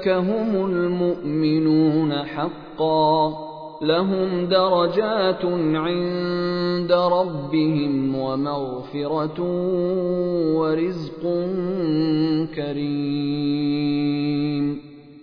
أولئك هم المؤمنون حقا. لهم درجات عند ربهم ومغفرة ورزق كريم.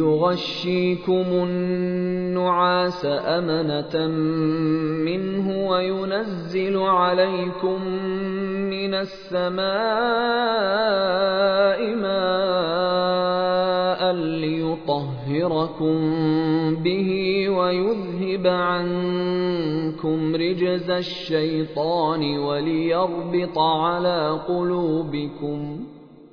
يغشيكم النعاس أمنة منه وينزل عليكم من السماء ماء ليطهركم به ويذهب عنكم رجز الشيطان وليربط على قلوبكم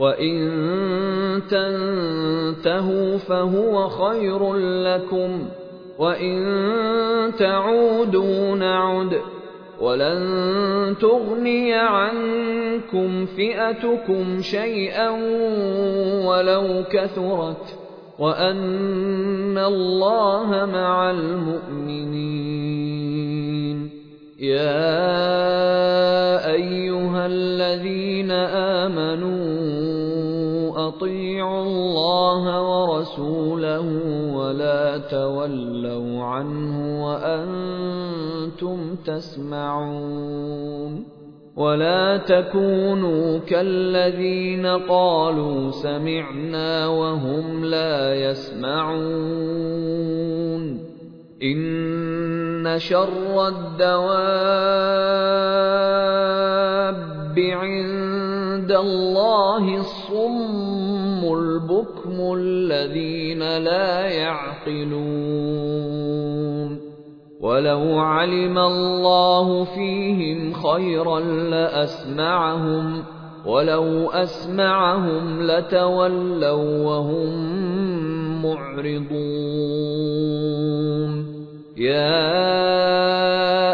وَإِن تَنتَهُوا فَهُوَ خَيْرٌ لَّكُمْ وَإِن تَعُودُوا نَعُدْ وَلَن تُغْنِيَ عَنكُمْ فِئَتُكُمْ شَيْئًا وَلَوْ كَثُرَتْ وَأَنَّ اللَّهَ مَعَ الْمُؤْمِنِينَ يَا أَيُّهَا الَّذِينَ آمَنُوا أَطِيعُوا اللَّهَ وَرَسُولَهُ وَلَا تَوَلَّوْا عَنْهُ وَأَنتُمْ تَسْمَعُونَ وَلَا تَكُونُوا كَالَّذِينَ قَالُوا سَمِعْنَا وَهُمْ لَا يَسْمَعُونَ إِنَّ شَرَّ الدَّوَابِّ عِندَ اللَّهِ الصُّمُّ الْبُكْمُ الَّذِينَ لَا يَعْقِلُونَ وَلَوْ عَلِمَ اللَّهُ فِيهِمْ خَيْرًا لَّأَسْمَعَهُمْ ۖ وَلَوْ أَسْمَعَهُمْ لَتَوَلَّوا وَّهُم مُّعْرِضُونَ يَا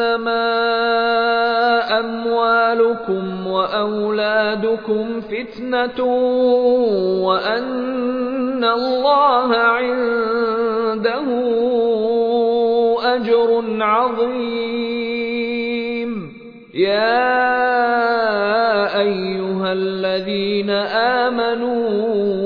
أَنَّمَا أَمْوَالُكُمْ وَأَوْلَادُكُمْ فِتْنَةٌ وَأَنَّ اللَّهَ عِندَهُ أَجْرٌ عَظِيمٌ. يَا أَيُّهَا الذين آمنوا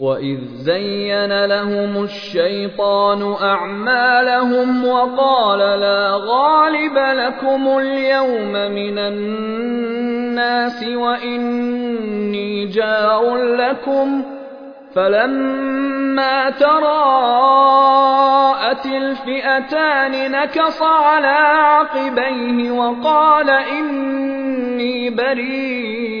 واذ زين لهم الشيطان اعمالهم وقال لا غالب لكم اليوم من الناس واني جار لكم فلما تراءت الفئتان نكص على عقبيه وقال اني بريء